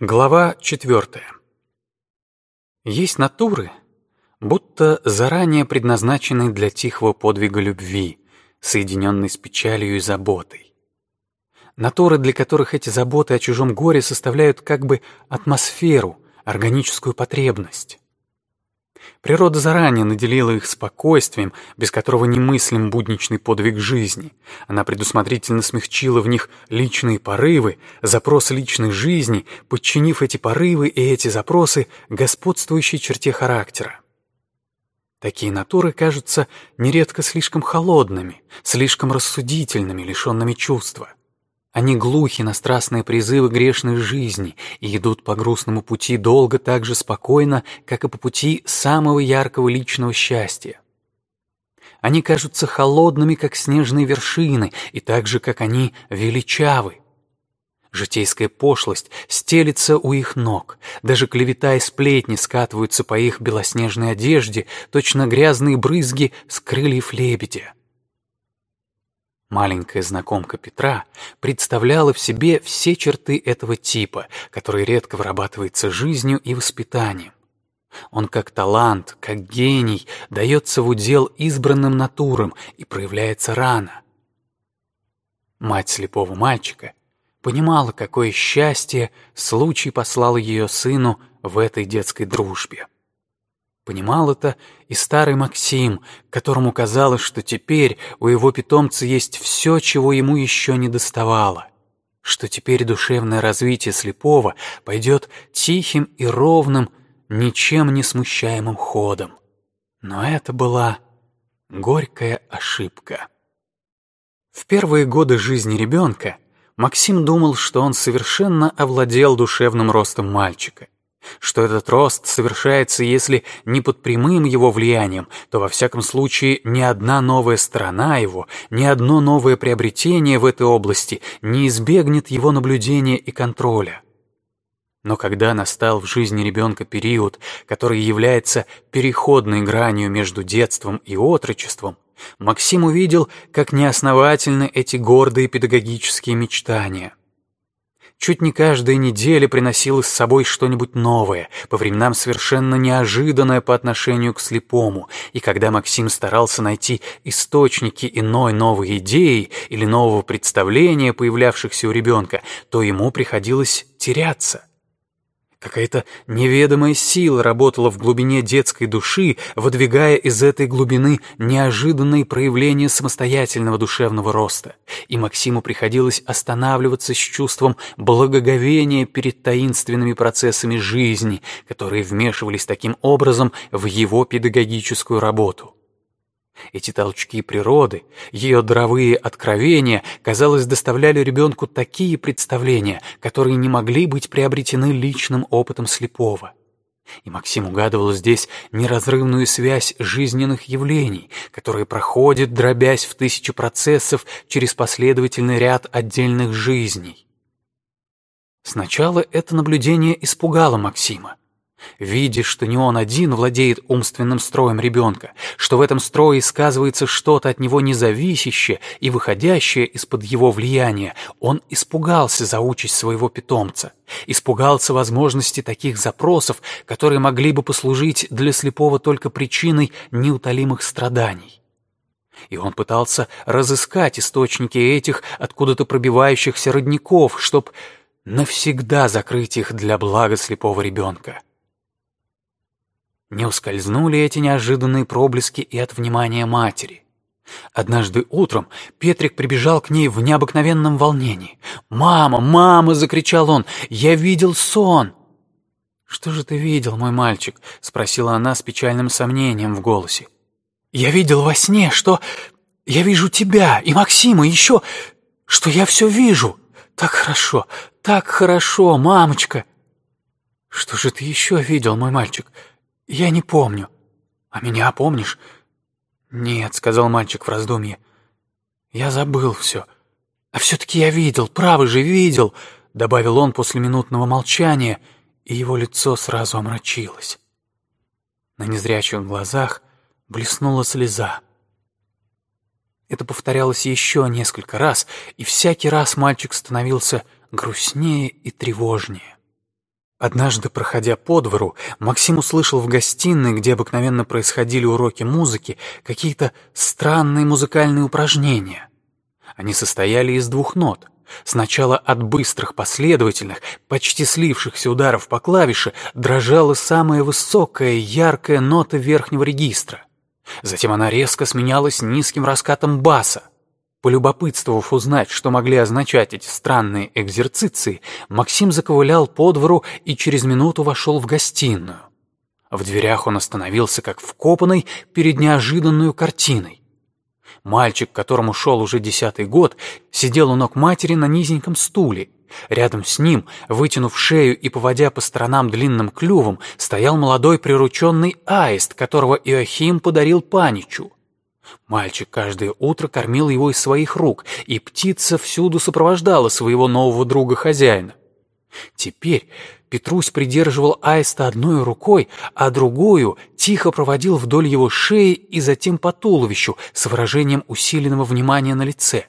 Глава четвертая. Есть натуры, будто заранее предназначенные для тихого подвига любви, соединенной с печалью и заботой. Натуры, для которых эти заботы о чужом горе составляют как бы атмосферу, органическую потребность. Природа заранее наделила их спокойствием, без которого немыслим будничный подвиг жизни. Она предусмотрительно смягчила в них личные порывы, запросы личной жизни, подчинив эти порывы и эти запросы господствующей черте характера. Такие натуры кажутся нередко слишком холодными, слишком рассудительными, лишенными чувства. Они глухи на страстные призывы грешной жизни и идут по грустному пути долго так же спокойно, как и по пути самого яркого личного счастья. Они кажутся холодными, как снежные вершины, и так же, как они, величавы. Житейская пошлость стелится у их ног, даже клевета и сплетни скатываются по их белоснежной одежде, точно грязные брызги с крыльев лебедя. Маленькая знакомка Петра представляла в себе все черты этого типа, который редко вырабатывается жизнью и воспитанием. Он как талант, как гений, дается в удел избранным натурам и проявляется рано. Мать слепого мальчика понимала, какое счастье случай послал ее сыну в этой детской дружбе. Понимал это и старый Максим, которому казалось, что теперь у его питомца есть все, чего ему еще не доставало, что теперь душевное развитие слепого пойдет тихим и ровным, ничем не смущаемым ходом. Но это была горькая ошибка. В первые годы жизни ребенка Максим думал, что он совершенно овладел душевным ростом мальчика что этот рост совершается, если не под прямым его влиянием, то во всяком случае ни одна новая сторона его, ни одно новое приобретение в этой области не избегнет его наблюдения и контроля. Но когда настал в жизни ребенка период, который является переходной гранью между детством и отрочеством, Максим увидел, как неосновательны эти гордые педагогические мечтания – Чуть не каждая неделя приносила с собой что-нибудь новое, по временам совершенно неожиданное по отношению к слепому, и когда Максим старался найти источники иной новой идеи или нового представления, появлявшихся у ребенка, то ему приходилось теряться. Какая-то неведомая сила работала в глубине детской души, выдвигая из этой глубины неожиданные проявления самостоятельного душевного роста. И Максиму приходилось останавливаться с чувством благоговения перед таинственными процессами жизни, которые вмешивались таким образом в его педагогическую работу. Эти толчки природы, ее дровые откровения, казалось, доставляли ребенку такие представления, которые не могли быть приобретены личным опытом слепого. И Максим угадывал здесь неразрывную связь жизненных явлений, которые проходят, дробясь в тысячи процессов через последовательный ряд отдельных жизней. Сначала это наблюдение испугало Максима. Видя, что не он один владеет умственным строем ребенка, что в этом строе сказывается что-то от него независящее и выходящее из-под его влияния, он испугался за участь своего питомца, испугался возможности таких запросов, которые могли бы послужить для слепого только причиной неутолимых страданий. И он пытался разыскать источники этих откуда-то пробивающихся родников, чтоб навсегда закрыть их для блага слепого ребенка. Не ускользнули эти неожиданные проблески и от внимания матери. Однажды утром Петрик прибежал к ней в необыкновенном волнении. «Мама, мама!» — закричал он. «Я видел сон!» «Что же ты видел, мой мальчик?» — спросила она с печальным сомнением в голосе. «Я видел во сне, что... Я вижу тебя и Максима, и еще... Что я все вижу! Так хорошо, так хорошо, мамочка!» «Что же ты еще видел, мой мальчик?» «Я не помню. А меня помнишь?» «Нет», — сказал мальчик в раздумье. «Я забыл все. А все-таки я видел, право же видел», — добавил он после минутного молчания, и его лицо сразу омрачилось. На незрячих глазах блеснула слеза. Это повторялось еще несколько раз, и всякий раз мальчик становился грустнее и тревожнее. Однажды, проходя по двору, Максим услышал в гостиной, где обыкновенно происходили уроки музыки, какие-то странные музыкальные упражнения. Они состояли из двух нот. Сначала от быстрых, последовательных, почти слившихся ударов по клавише дрожала самая высокая, яркая нота верхнего регистра. Затем она резко сменялась низким раскатом баса. Полюбопытствовав узнать, что могли означать эти странные экзерциции, Максим заковылял по двору и через минуту вошел в гостиную. В дверях он остановился как вкопанный перед неожиданной картиной. Мальчик, которому шел уже десятый год, сидел у ног матери на низеньком стуле. Рядом с ним, вытянув шею и поводя по сторонам длинным клювом, стоял молодой прирученный аист, которого Иохим подарил Паничу. Мальчик каждое утро кормил его из своих рук, и птица всюду сопровождала своего нового друга-хозяина. Теперь Петрусь придерживал аиста одной рукой, а другую тихо проводил вдоль его шеи и затем по туловищу с выражением усиленного внимания на лице.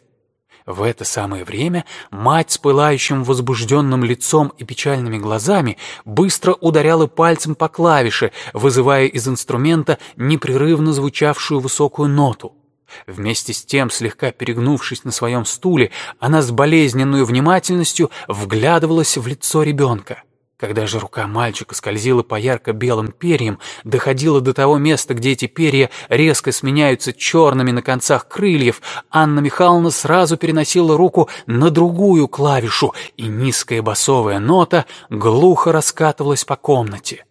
В это самое время мать с пылающим возбужденным лицом и печальными глазами быстро ударяла пальцем по клавише, вызывая из инструмента непрерывно звучавшую высокую ноту. Вместе с тем, слегка перегнувшись на своем стуле, она с болезненной внимательностью вглядывалась в лицо ребенка. Когда же рука мальчика скользила по ярко-белым перьям, доходила до того места, где эти перья резко сменяются черными на концах крыльев, Анна Михайловна сразу переносила руку на другую клавишу, и низкая басовая нота глухо раскатывалась по комнате.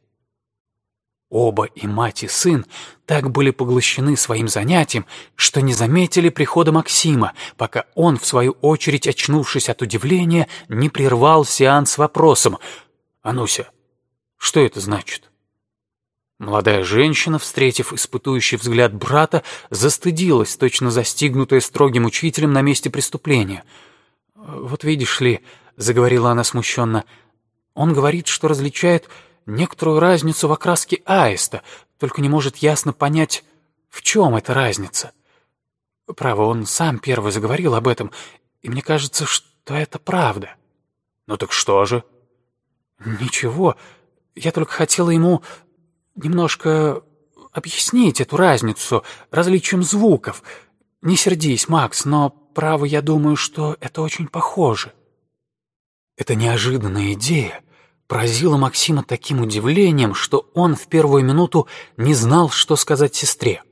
Оба, и мать, и сын, так были поглощены своим занятием, что не заметили прихода Максима, пока он, в свою очередь, очнувшись от удивления, не прервал сеанс вопросом «Ануся, что это значит?» Молодая женщина, встретив испытующий взгляд брата, застыдилась, точно застигнутая строгим учителем на месте преступления. «Вот видишь ли», — заговорила она смущенно, — «он говорит, что различает некоторую разницу в окраске аиста, только не может ясно понять, в чем эта разница. Право, он сам первый заговорил об этом, и мне кажется, что это правда. Ну так что же? Ничего, я только хотела ему немножко объяснить эту разницу различием звуков. Не сердись, Макс, но, право, я думаю, что это очень похоже. Это неожиданная идея поразило Максима таким удивлением, что он в первую минуту не знал, что сказать сестре.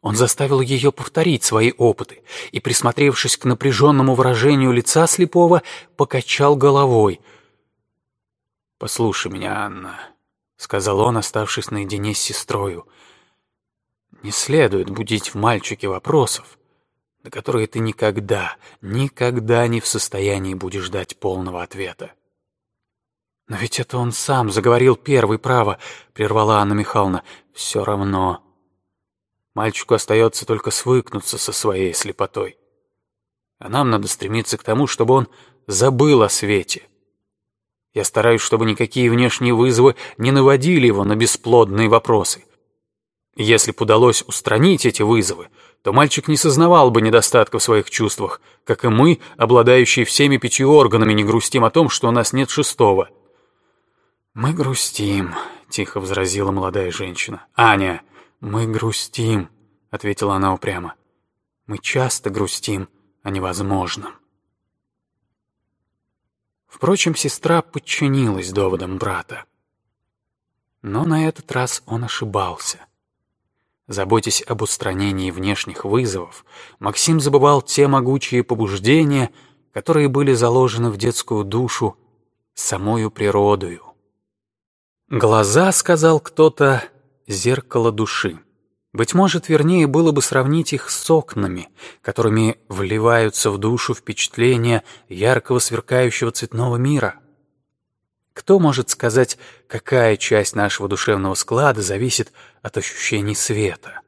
Он заставил ее повторить свои опыты и, присмотревшись к напряженному выражению лица слепого, покачал головой. «Послушай меня, Анна», — сказал он, оставшись наедине с сестрою. «Не следует будить в мальчике вопросов, на которые ты никогда, никогда не в состоянии будешь дать полного ответа. «Но ведь это он сам заговорил первый, право», — прервала Анна Михайловна. «Все равно. Мальчику остается только свыкнуться со своей слепотой. А нам надо стремиться к тому, чтобы он забыл о свете. Я стараюсь, чтобы никакие внешние вызовы не наводили его на бесплодные вопросы. Если б удалось устранить эти вызовы, то мальчик не сознавал бы недостатка в своих чувствах, как и мы, обладающие всеми пятью органами, не грустим о том, что у нас нет шестого». «Мы грустим», — тихо возразила молодая женщина. «Аня, мы грустим», — ответила она упрямо. «Мы часто грустим о невозможном». Впрочем, сестра подчинилась доводам брата. Но на этот раз он ошибался. Заботясь об устранении внешних вызовов, Максим забывал те могучие побуждения, которые были заложены в детскую душу самою природою. Глаза, сказал кто-то, зеркало души. Быть может, вернее было бы сравнить их с окнами, которыми вливаются в душу впечатления яркого сверкающего цветного мира. Кто может сказать, какая часть нашего душевного склада зависит от ощущений света?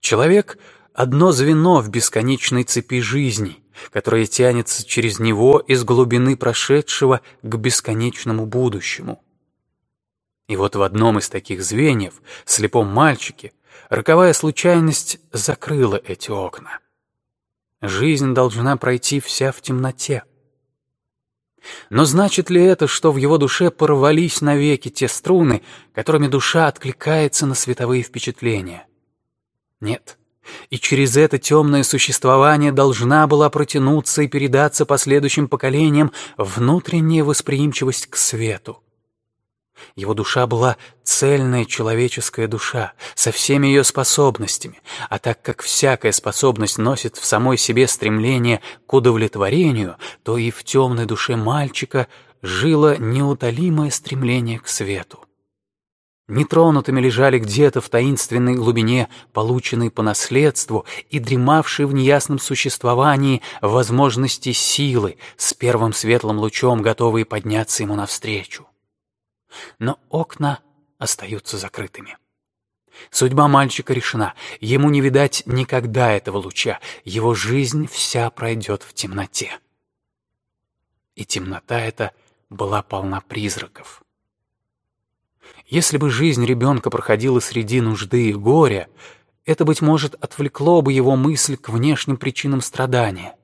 Человек — одно звено в бесконечной цепи жизни, которое тянется через него из глубины прошедшего к бесконечному будущему. И вот в одном из таких звеньев, слепом мальчике, роковая случайность закрыла эти окна. Жизнь должна пройти вся в темноте. Но значит ли это, что в его душе порвались навеки те струны, которыми душа откликается на световые впечатления? Нет. И через это темное существование должна была протянуться и передаться последующим поколениям внутренняя восприимчивость к свету. Его душа была цельная человеческая душа, со всеми ее способностями, а так как всякая способность носит в самой себе стремление к удовлетворению, то и в темной душе мальчика жило неутолимое стремление к свету. Нетронутыми лежали где-то в таинственной глубине, полученные по наследству и дремавшие в неясном существовании возможности силы, с первым светлым лучом готовые подняться ему навстречу но окна остаются закрытыми. Судьба мальчика решена, ему не видать никогда этого луча, его жизнь вся пройдет в темноте. И темнота эта была полна призраков. Если бы жизнь ребенка проходила среди нужды и горя, это, быть может, отвлекло бы его мысль к внешним причинам страдания.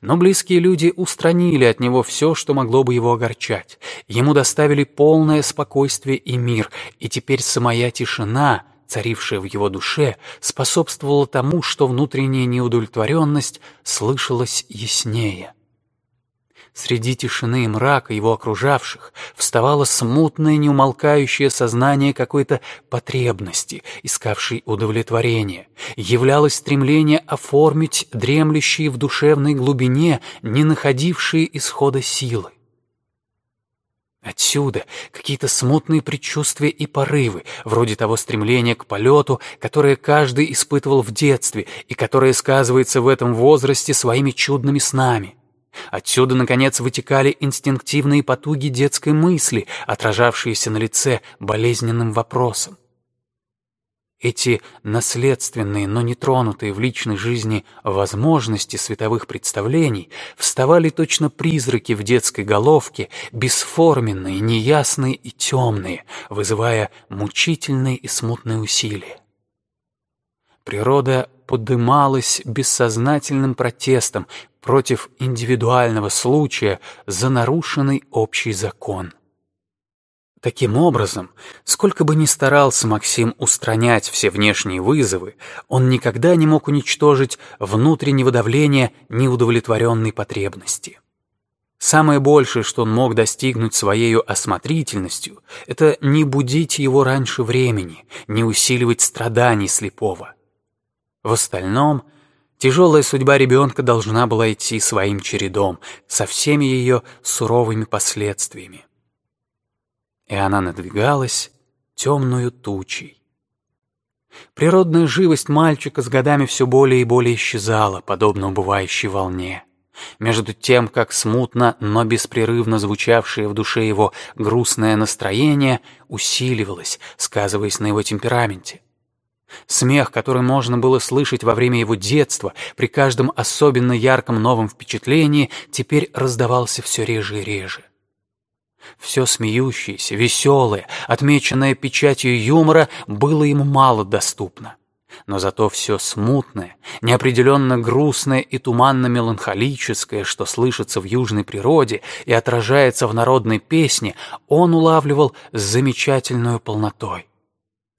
Но близкие люди устранили от него все, что могло бы его огорчать. Ему доставили полное спокойствие и мир, и теперь самая тишина, царившая в его душе, способствовала тому, что внутренняя неудовлетворенность слышалась яснее. Среди тишины и мрака его окружавших вставало смутное неумолкающее сознание какой-то потребности, искавшей удовлетворения. Являлось стремление оформить дремлющие в душевной глубине, не находившие исхода силы. Отсюда какие-то смутные предчувствия и порывы, вроде того стремления к полету, которое каждый испытывал в детстве и которое сказывается в этом возрасте своими чудными снами. Отсюда, наконец, вытекали инстинктивные потуги детской мысли, отражавшиеся на лице болезненным вопросом. Эти наследственные, но не тронутые в личной жизни возможности световых представлений вставали точно призраки в детской головке, бесформенные, неясные и темные, вызывая мучительные и смутные усилия. Природа подымалась бессознательным протестом против индивидуального случая за нарушенный общий закон. Таким образом, сколько бы ни старался Максим устранять все внешние вызовы, он никогда не мог уничтожить внутреннего давления неудовлетворенной потребности. Самое большее, что он мог достигнуть своей осмотрительностью, это не будить его раньше времени, не усиливать страданий слепого. В остальном – Тяжелая судьба ребенка должна была идти своим чередом, со всеми ее суровыми последствиями. И она надвигалась темную тучей. Природная живость мальчика с годами все более и более исчезала, подобно убывающей волне. Между тем, как смутно, но беспрерывно звучавшее в душе его грустное настроение усиливалось, сказываясь на его темпераменте. Смех, который можно было слышать во время его детства, при каждом особенно ярком новом впечатлении, теперь раздавался все реже и реже. Все смеющееся, веселое, отмеченное печатью юмора, было ему мало доступно. Но зато все смутное, неопределенно грустное и туманно-меланхолическое, что слышится в южной природе и отражается в народной песне, он улавливал с замечательной полнотой.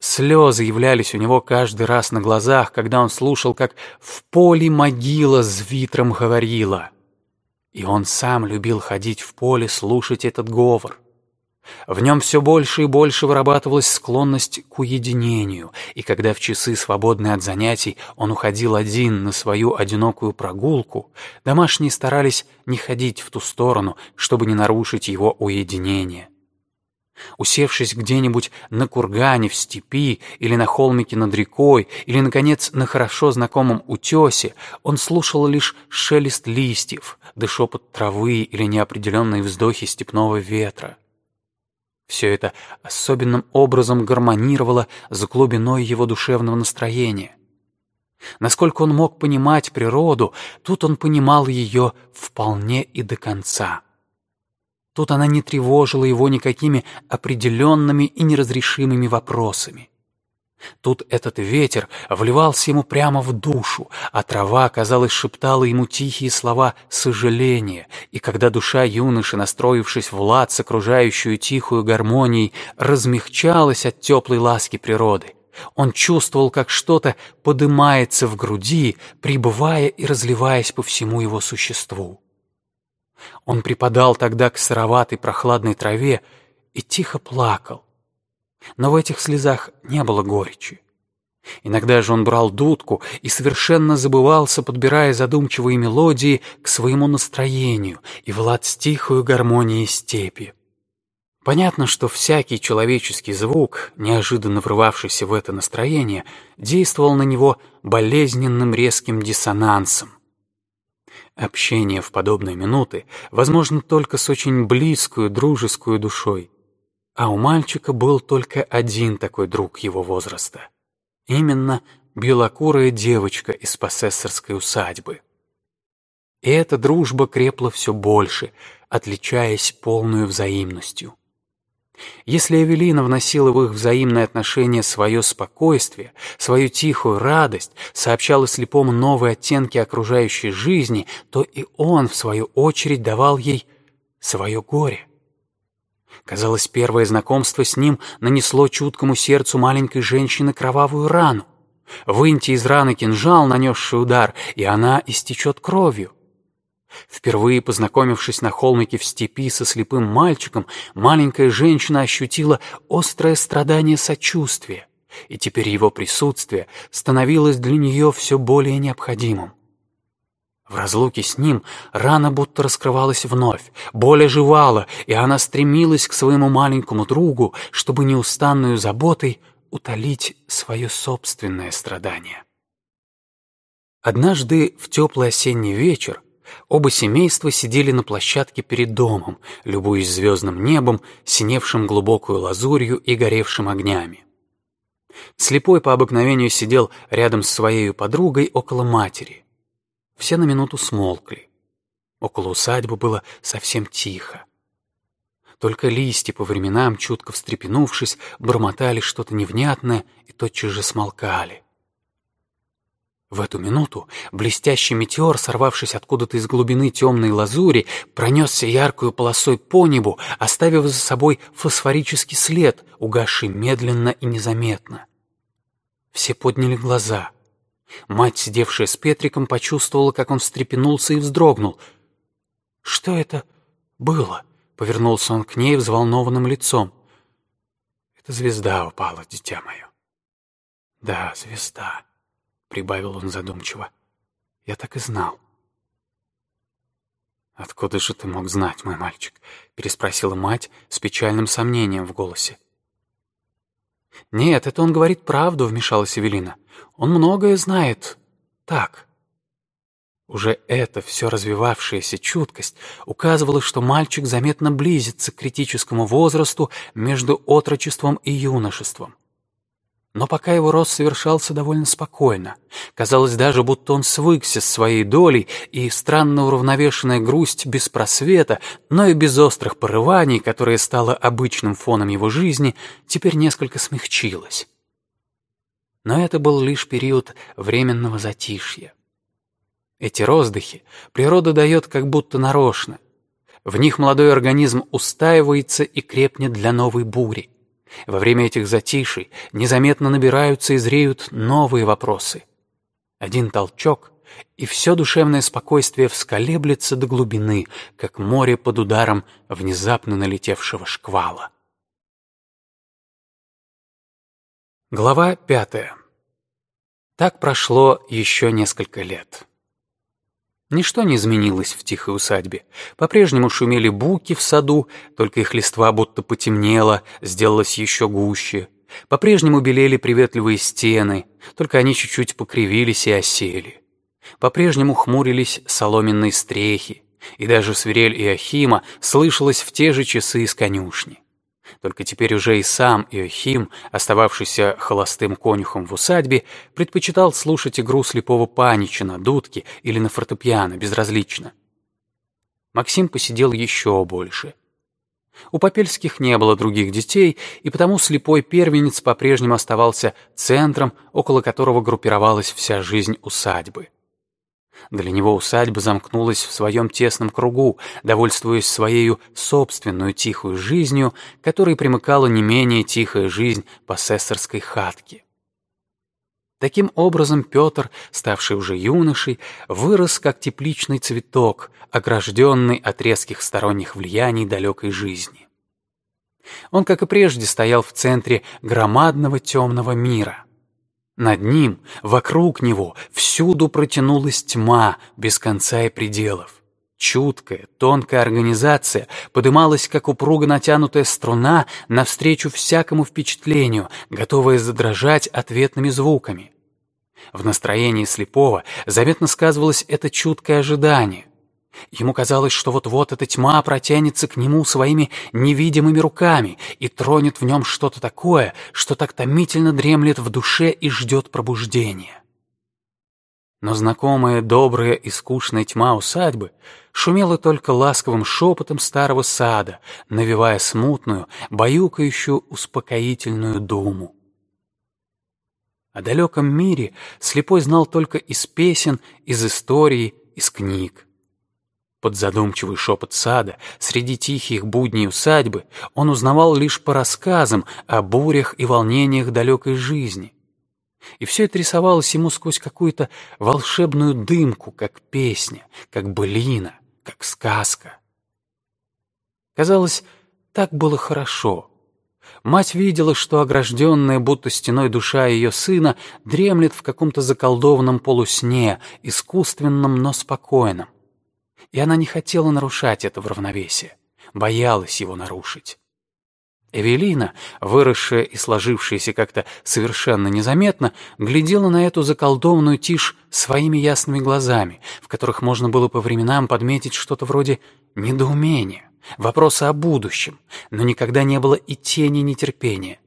Слезы являлись у него каждый раз на глазах, когда он слушал, как «в поле могила с витром говорила». И он сам любил ходить в поле, слушать этот говор. В нем все больше и больше вырабатывалась склонность к уединению, и когда в часы, свободные от занятий, он уходил один на свою одинокую прогулку, домашние старались не ходить в ту сторону, чтобы не нарушить его уединение. Усевшись где-нибудь на кургане в степи или на холмике над рекой, или, наконец, на хорошо знакомом утесе, он слушал лишь шелест листьев, да шепот травы или неопределенные вздохи степного ветра. Все это особенным образом гармонировало с глубиной его душевного настроения. Насколько он мог понимать природу, тут он понимал ее вполне и до конца. Тут она не тревожила его никакими определенными и неразрешимыми вопросами. Тут этот ветер вливался ему прямо в душу, а трава, казалось, шептала ему тихие слова сожаления, и когда душа юноши, настроившись в лад с окружающую тихую гармонией, размягчалась от теплой ласки природы, он чувствовал, как что-то подымается в груди, пребывая и разливаясь по всему его существу. Он припадал тогда к сыроватой прохладной траве и тихо плакал, но в этих слезах не было горечи. Иногда же он брал дудку и совершенно забывался, подбирая задумчивые мелодии к своему настроению и влад с тихою гармонией степи. Понятно, что всякий человеческий звук, неожиданно врывавшийся в это настроение, действовал на него болезненным резким диссонансом. Общение в подобные минуты возможно только с очень близкую дружескую душой. А у мальчика был только один такой друг его возраста. Именно белокурая девочка из посессорской усадьбы. И эта дружба крепла все больше, отличаясь полной взаимностью. Если Эвелина вносила в их взаимные отношения свое спокойствие, свою тихую радость, сообщала слепому новые оттенки окружающей жизни, то и он, в свою очередь, давал ей свое горе. Казалось, первое знакомство с ним нанесло чуткому сердцу маленькой женщины кровавую рану. Выньте из раны кинжал, нанесший удар, и она истечет кровью. Впервые познакомившись на холмике в степи со слепым мальчиком, маленькая женщина ощутила острое страдание сочувствия, и теперь его присутствие становилось для нее все более необходимым. В разлуке с ним рана будто раскрывалась вновь, боль оживала, и она стремилась к своему маленькому другу, чтобы неустанную заботой утолить свое собственное страдание. Однажды в теплый осенний вечер оба семейства сидели на площадке перед домом, любуясь звездным небом, синевшим глубокую лазурью и горевшим огнями. Слепой по обыкновению сидел рядом с своей подругой около матери. Все на минуту смолкли. Около усадьбы было совсем тихо. Только листья по временам, чутко встрепенувшись, бормотали что-то невнятное и тотчас же смолкали. В эту минуту блестящий метеор, сорвавшись откуда-то из глубины темной лазури, пронесся яркую полосой по небу, оставив за собой фосфорический след, угасший медленно и незаметно. Все подняли глаза — Мать, сидевшая с Петриком, почувствовала, как он встрепенулся и вздрогнул. «Что это было?» — повернулся он к ней взволнованным лицом. «Это звезда упала, дитя мое». «Да, звезда», — прибавил он задумчиво. «Я так и знал». «Откуда же ты мог знать, мой мальчик?» — переспросила мать с печальным сомнением в голосе. «Нет, это он говорит правду», — вмешалась Эвелина. «Он многое знает. Так». Уже эта все развивавшаяся чуткость указывала, что мальчик заметно близится к критическому возрасту между отрочеством и юношеством. Но пока его рост совершался довольно спокойно. Казалось даже, будто он свыкся с своей долей, и странно уравновешенная грусть без просвета, но и без острых порываний, которое стало обычным фоном его жизни, теперь несколько смягчилась. Но это был лишь период временного затишья. Эти роздыхи природа дает как будто нарочно. В них молодой организм устаивается и крепнет для новой бури. Во время этих затишей незаметно набираются и зреют новые вопросы. Один толчок, и все душевное спокойствие всколеблется до глубины, как море под ударом внезапно налетевшего шквала. Глава пятая. Так прошло еще несколько лет. Ничто не изменилось в тихой усадьбе. По-прежнему шумели буки в саду, только их листва будто потемнело, сделалось еще гуще. По-прежнему белели приветливые стены, только они чуть-чуть покривились и осели. По-прежнему хмурились соломенные стрехи, и даже свирель Иохима слышалась в те же часы из конюшни. Только теперь уже и сам Иохим, остававшийся холостым конюхом в усадьбе, предпочитал слушать игру слепого панича на дудке или на фортепиано, безразлично. Максим посидел еще больше. У Попельских не было других детей, и потому слепой первенец по-прежнему оставался центром, около которого группировалась вся жизнь усадьбы. Для него усадьба замкнулась в своем тесном кругу, довольствуясь своей собственную тихую жизнью, которой примыкала не менее тихая жизнь посессорской хатки. Таким образом, Петр, ставший уже юношей, вырос как тепличный цветок, огражденный от резких сторонних влияний далекой жизни. Он, как и прежде, стоял в центре громадного темного мира. Над ним, вокруг него, всюду протянулась тьма без конца и пределов. Чуткая, тонкая организация подымалась, как упруго натянутая струна, навстречу всякому впечатлению, готовая задрожать ответными звуками. В настроении слепого заметно сказывалось это чуткое ожидание. Ему казалось, что вот-вот эта тьма протянется к нему своими невидимыми руками и тронет в нем что-то такое, что так томительно дремлет в душе и ждет пробуждения. Но знакомая добрая и скучная тьма усадьбы шумела только ласковым шепотом старого сада, навевая смутную, баюкающую успокоительную думу. О далеком мире слепой знал только из песен, из истории, из книг. Под задумчивый шепот сада, среди тихих будней усадьбы, он узнавал лишь по рассказам о бурях и волнениях далекой жизни — и все это рисовалось ему сквозь какую-то волшебную дымку, как песня, как былина, как сказка. Казалось, так было хорошо. Мать видела, что огражденная будто стеной душа ее сына дремлет в каком-то заколдованном полусне, искусственном, но спокойном. И она не хотела нарушать это в равновесие, боялась его нарушить. Эвелина, выросшая и сложившаяся как-то совершенно незаметно, глядела на эту заколдованную тишь своими ясными глазами, в которых можно было по временам подметить что-то вроде недоумения, вопроса о будущем, но никогда не было и тени нетерпения.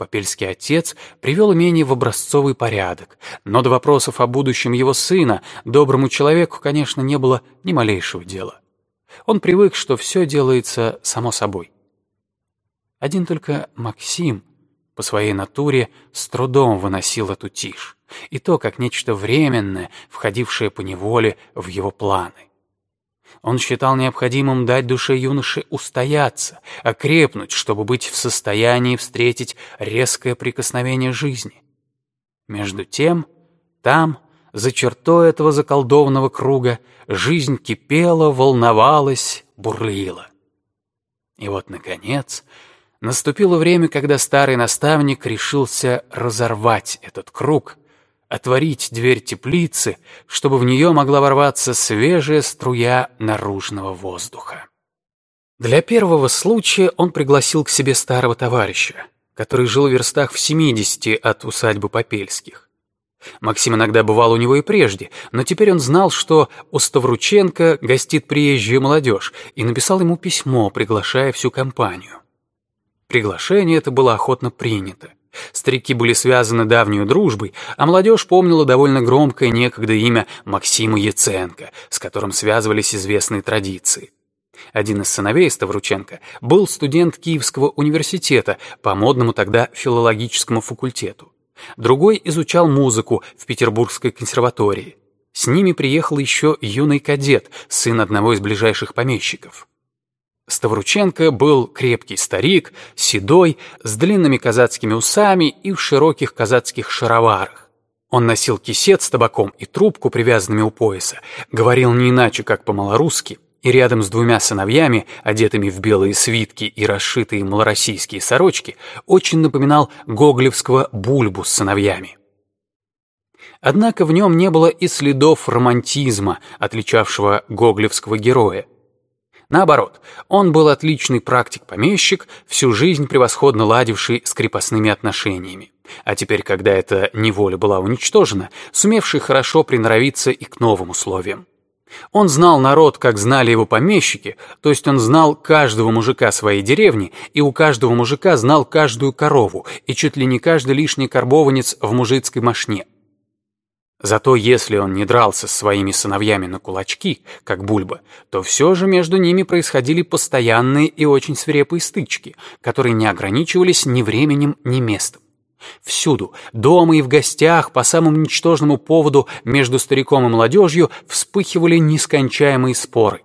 Попельский отец привел имение в образцовый порядок, но до вопросов о будущем его сына доброму человеку, конечно, не было ни малейшего дела. Он привык, что все делается само собой. Один только Максим по своей натуре с трудом выносил эту тишь, и то как нечто временное, входившее по неволе в его планы. Он считал необходимым дать душе юноши устояться, окрепнуть, чтобы быть в состоянии встретить резкое прикосновение жизни. Между тем, там, за чертой этого заколдованного круга, жизнь кипела, волновалась, бурлила. И вот, наконец, Наступило время, когда старый наставник решился разорвать этот круг, отворить дверь теплицы, чтобы в нее могла ворваться свежая струя наружного воздуха. Для первого случая он пригласил к себе старого товарища, который жил в верстах в 70 от усадьбы Попельских. Максим иногда бывал у него и прежде, но теперь он знал, что у Ставрученко гостит приезжая молодежь, и написал ему письмо, приглашая всю компанию. Приглашение это было охотно принято. Старики были связаны давней дружбой, а молодежь помнила довольно громкое некогда имя Максима Яценко, с которым связывались известные традиции. Один из сыновей Ставрученко был студент Киевского университета по модному тогда филологическому факультету. Другой изучал музыку в Петербургской консерватории. С ними приехал еще юный кадет, сын одного из ближайших помещиков. Ставрученко был крепкий старик, седой, с длинными казацкими усами и в широких казацких шароварах. Он носил кисет с табаком и трубку, привязанными у пояса, говорил не иначе, как по-малорусски, и рядом с двумя сыновьями, одетыми в белые свитки и расшитые малороссийские сорочки, очень напоминал гоголевского бульбу с сыновьями. Однако в нем не было и следов романтизма, отличавшего гоголевского героя. Наоборот, он был отличный практик-помещик, всю жизнь превосходно ладивший с крепостными отношениями. А теперь, когда эта неволя была уничтожена, сумевший хорошо приноровиться и к новым условиям. Он знал народ, как знали его помещики, то есть он знал каждого мужика своей деревни, и у каждого мужика знал каждую корову, и чуть ли не каждый лишний карбованец в мужицкой мошне. Зато если он не дрался с своими сыновьями на кулачки, как Бульба, то все же между ними происходили постоянные и очень свирепые стычки, которые не ограничивались ни временем, ни местом. Всюду, дома и в гостях, по самому ничтожному поводу между стариком и молодежью вспыхивали нескончаемые споры.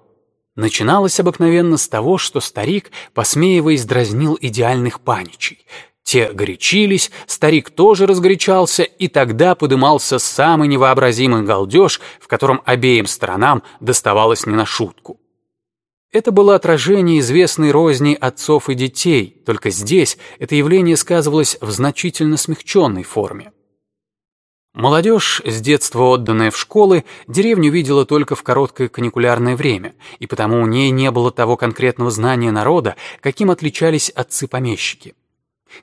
Начиналось обыкновенно с того, что старик, посмеиваясь, дразнил идеальных паничей. Те горячились, старик тоже разгорячался, и тогда подымался самый невообразимый галдеж, в котором обеим сторонам доставалось не на шутку. Это было отражение известной розни отцов и детей, только здесь это явление сказывалось в значительно смягченной форме. Молодежь, с детства отданная в школы, деревню видела только в короткое каникулярное время, и потому у ней не было того конкретного знания народа, каким отличались отцы-помещики.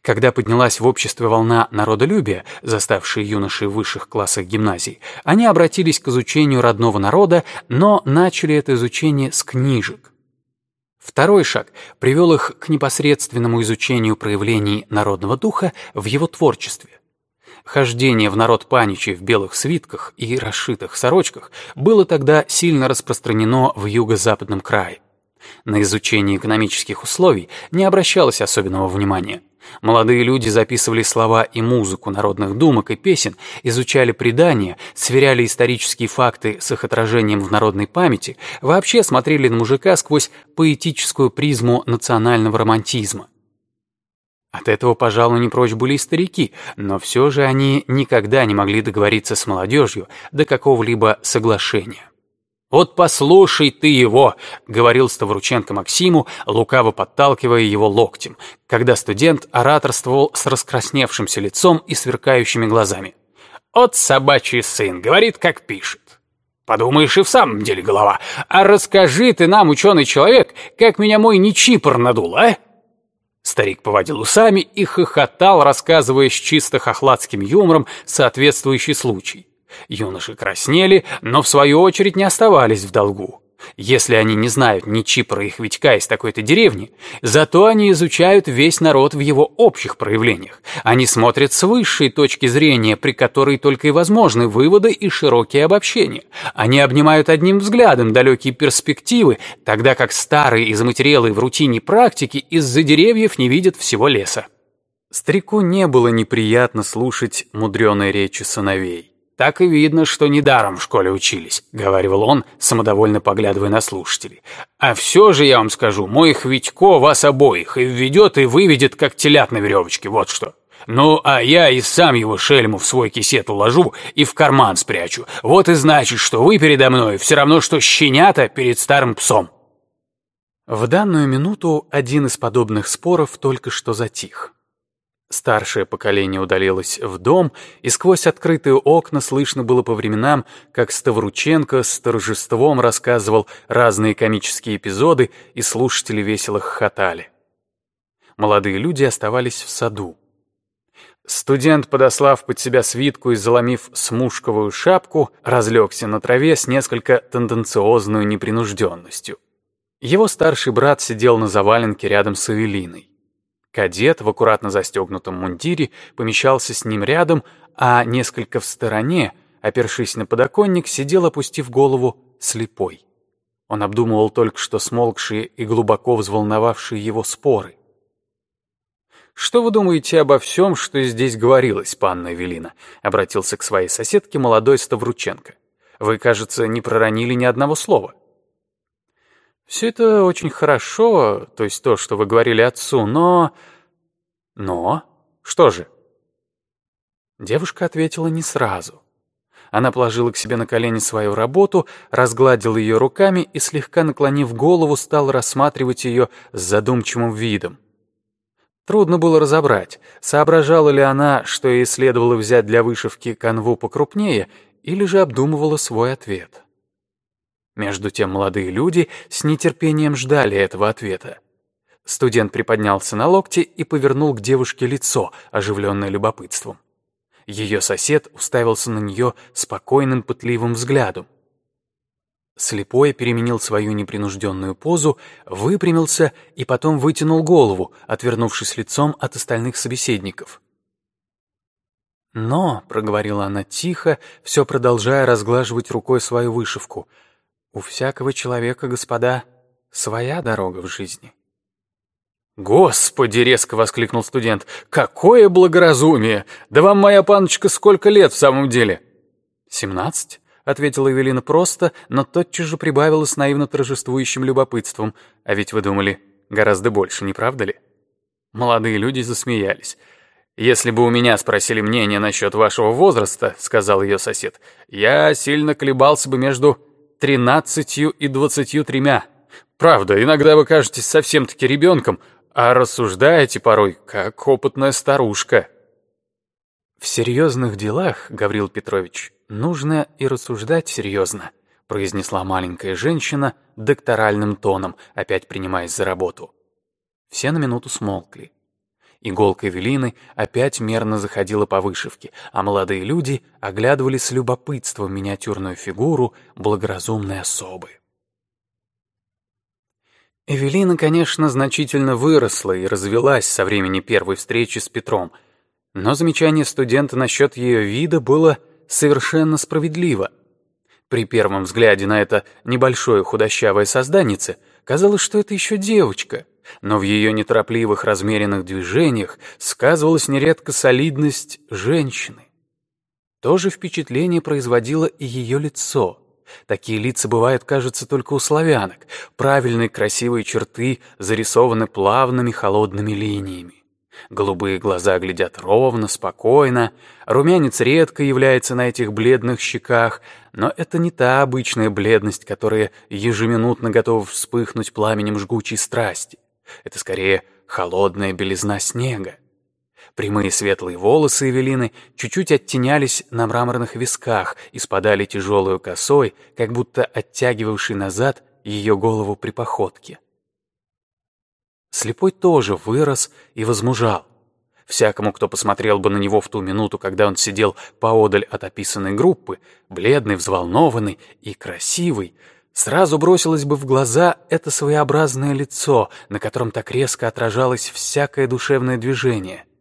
Когда поднялась в обществе волна народолюбия, заставшая юношей в высших классах гимназий, они обратились к изучению родного народа, но начали это изучение с книжек. Второй шаг привел их к непосредственному изучению проявлений народного духа в его творчестве. Хождение в народ паничей в белых свитках и расшитых сорочках было тогда сильно распространено в юго-западном крае. На изучение экономических условий не обращалось особенного внимания. Молодые люди записывали слова и музыку народных думок и песен, изучали предания, сверяли исторические факты с их отражением в народной памяти, вообще смотрели на мужика сквозь поэтическую призму национального романтизма. От этого, пожалуй, не прочь были и старики, но все же они никогда не могли договориться с молодежью до какого-либо соглашения. «Вот послушай ты его», — говорил Ставрученко Максиму, лукаво подталкивая его локтем, когда студент ораторствовал с раскрасневшимся лицом и сверкающими глазами. «От собачий сын, говорит, как пишет». Подумаешь, и в самом деле голова. А расскажи ты нам, ученый человек, как меня мой нечипор надул, а? Старик поводил усами и хохотал, рассказывая с чисто хохладским юмором соответствующий случай. Юноши краснели, но в свою очередь не оставались в долгу. Если они не знают ни Чипра их Витька из такой-то деревни, зато они изучают весь народ в его общих проявлениях. Они смотрят с высшей точки зрения, при которой только и возможны выводы и широкие обобщения. Они обнимают одним взглядом далекие перспективы, тогда как старые и заматерелые в рутине практики из-за деревьев не видят всего леса. Старику не было неприятно слушать мудреные речи сыновей. «Так и видно, что недаром в школе учились», — говорил он, самодовольно поглядывая на слушателей. «А все же, я вам скажу, мой Хвитько вас обоих и введет, и выведет, как телят на веревочке, вот что. Ну, а я и сам его шельму в свой кисет уложу и в карман спрячу. Вот и значит, что вы передо мной все равно, что щенята перед старым псом». В данную минуту один из подобных споров только что затих. Старшее поколение удалилось в дом, и сквозь открытые окна слышно было по временам, как Ставрученко с торжеством рассказывал разные комические эпизоды, и слушатели весело хохотали. Молодые люди оставались в саду. Студент, подослав под себя свитку и заломив смушковую шапку, разлегся на траве с несколько тенденциозной непринужденностью. Его старший брат сидел на заваленке рядом с Эвелиной. Кадет в аккуратно застегнутом мундире помещался с ним рядом, а несколько в стороне, опершись на подоконник, сидел, опустив голову, слепой. Он обдумывал только что смолкшие и глубоко взволновавшие его споры. «Что вы думаете обо всем, что здесь говорилось, панна Эвелина?» — обратился к своей соседке молодой Ставрученко. «Вы, кажется, не проронили ни одного слова». Все это очень хорошо, то есть то, что вы говорили отцу, но... Но? Что же? Девушка ответила не сразу. Она положила к себе на колени свою работу, разгладила ее руками и, слегка наклонив голову, стала рассматривать ее с задумчивым видом. Трудно было разобрать, соображала ли она, что ей следовало взять для вышивки канву покрупнее, или же обдумывала свой ответ. Между тем молодые люди с нетерпением ждали этого ответа. Студент приподнялся на локте и повернул к девушке лицо, оживленное любопытством. Ее сосед уставился на нее спокойным пытливым взглядом. Слепой переменил свою непринужденную позу, выпрямился и потом вытянул голову, отвернувшись лицом от остальных собеседников. «Но», — проговорила она тихо, все продолжая разглаживать рукой свою вышивку, «у всякого человека, господа, своя дорога в жизни». «Господи!» — резко воскликнул студент. «Какое благоразумие! Да вам, моя паночка, сколько лет в самом деле?» «Семнадцать», — ответила Эвелина просто, но тотчас же прибавила с наивно торжествующим любопытством. «А ведь вы думали, гораздо больше, не правда ли?» Молодые люди засмеялись. «Если бы у меня спросили мнение насчет вашего возраста», — сказал ее сосед, «я сильно колебался бы между тринадцатью и двадцатью тремя. Правда, иногда вы кажетесь совсем-таки ребенком, а рассуждаете порой, как опытная старушка». «В серьезных делах, Гаврил Петрович, нужно и рассуждать серьезно», произнесла маленькая женщина докторальным тоном, опять принимаясь за работу. Все на минуту смолкли. Иголка Эвелины опять мерно заходила по вышивке, а молодые люди оглядывали с любопытством миниатюрную фигуру благоразумной особы. Эвелина, конечно, значительно выросла и развелась со времени первой встречи с Петром, но замечание студента насчет ее вида было совершенно справедливо. При первом взгляде на это небольшое худощавое созданице казалось, что это еще девочка, но в ее неторопливых размеренных движениях сказывалась нередко солидность женщины. То же впечатление производило и ее лицо — Такие лица бывают, кажется, только у славянок. Правильные красивые черты зарисованы плавными холодными линиями. Голубые глаза глядят ровно, спокойно, румянец редко является на этих бледных щеках, но это не та обычная бледность, которая ежеминутно готова вспыхнуть пламенем жгучей страсти. Это скорее холодная белизна снега. Прямые светлые волосы Эвелины чуть-чуть оттенялись на мраморных висках и спадали тяжелую косой, как будто оттягивавший назад ее голову при походке. Слепой тоже вырос и возмужал. Всякому, кто посмотрел бы на него в ту минуту, когда он сидел поодаль от описанной группы, бледный, взволнованный и красивый, сразу бросилось бы в глаза это своеобразное лицо, на котором так резко отражалось всякое душевное движение —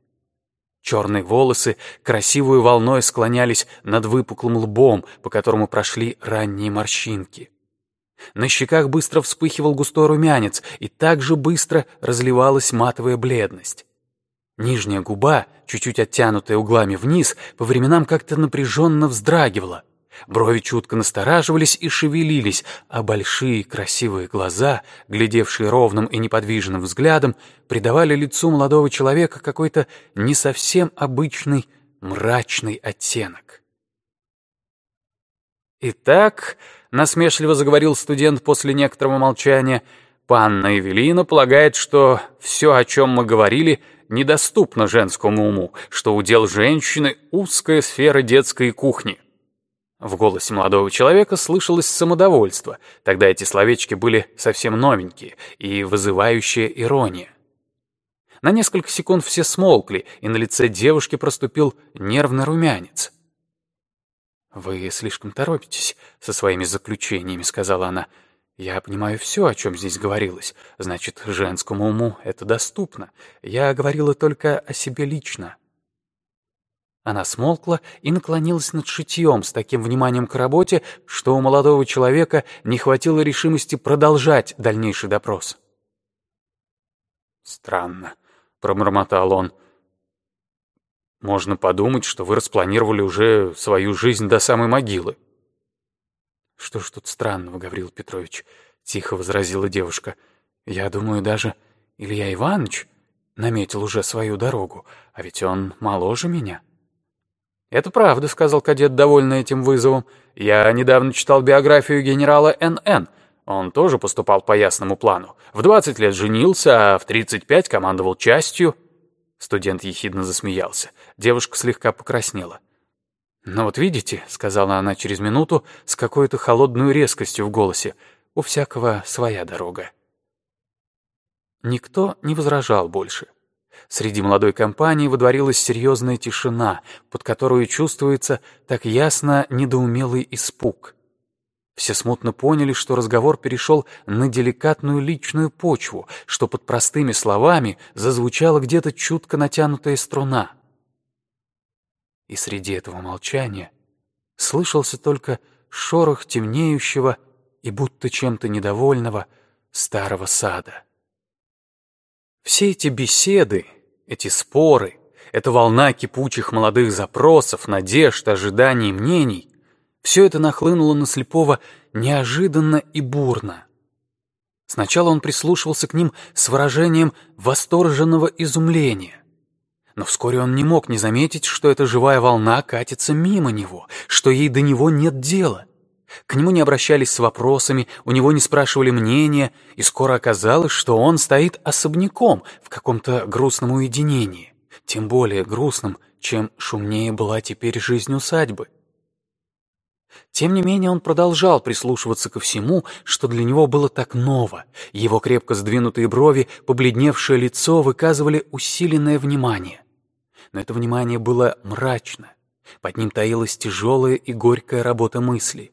Черные волосы красивую волной склонялись над выпуклым лбом, по которому прошли ранние морщинки. На щеках быстро вспыхивал густой румянец, и также быстро разливалась матовая бледность. Нижняя губа, чуть-чуть оттянутая углами вниз, по временам как-то напряженно вздрагивала. Брови чутко настораживались и шевелились, а большие красивые глаза, глядевшие ровным и неподвижным взглядом, придавали лицу молодого человека какой-то не совсем обычный мрачный оттенок. «Итак», — насмешливо заговорил студент после некоторого молчания, «панна Эвелина полагает, что все, о чем мы говорили, недоступно женскому уму, что удел женщины — узкая сфера детской кухни». В голосе молодого человека слышалось самодовольство, тогда эти словечки были совсем новенькие и вызывающая ирония. На несколько секунд все смолкли, и на лице девушки проступил нервный румянец. «Вы слишком торопитесь со своими заключениями», — сказала она. «Я понимаю все, о чем здесь говорилось. Значит, женскому уму это доступно. Я говорила только о себе лично». Она смолкла и наклонилась над шитьем с таким вниманием к работе, что у молодого человека не хватило решимости продолжать дальнейший допрос. «Странно», — пробормотал он. «Можно подумать, что вы распланировали уже свою жизнь до самой могилы». «Что ж тут странного, Гаврил Петрович?» — тихо возразила девушка. «Я думаю, даже Илья Иванович наметил уже свою дорогу, а ведь он моложе меня». «Это правда», — сказал кадет, довольный этим вызовом. «Я недавно читал биографию генерала Н.Н. Он тоже поступал по ясному плану. В 20 лет женился, а в 35 командовал частью». Студент ехидно засмеялся. Девушка слегка покраснела. «Ну вот видите», — сказала она через минуту с какой-то холодной резкостью в голосе, «у всякого своя дорога». Никто не возражал больше. Среди молодой компании водворилась серьезная тишина, под которую чувствуется так ясно недоумелый испуг. Все смутно поняли, что разговор перешел на деликатную личную почву, что под простыми словами зазвучала где-то чутко натянутая струна. И среди этого молчания слышался только шорох темнеющего и будто чем-то недовольного старого сада. Все эти беседы, эти споры, эта волна кипучих молодых запросов, надежд, ожиданий, мнений — все это нахлынуло на слепого неожиданно и бурно. Сначала он прислушивался к ним с выражением восторженного изумления. Но вскоре он не мог не заметить, что эта живая волна катится мимо него, что ей до него нет дела. К нему не обращались с вопросами, у него не спрашивали мнения, и скоро оказалось, что он стоит особняком в каком-то грустном уединении, тем более грустном, чем шумнее была теперь жизнь усадьбы. Тем не менее он продолжал прислушиваться ко всему, что для него было так ново. Его крепко сдвинутые брови, побледневшее лицо выказывали усиленное внимание. Но это внимание было мрачно. Под ним таилась тяжелая и горькая работа мысли.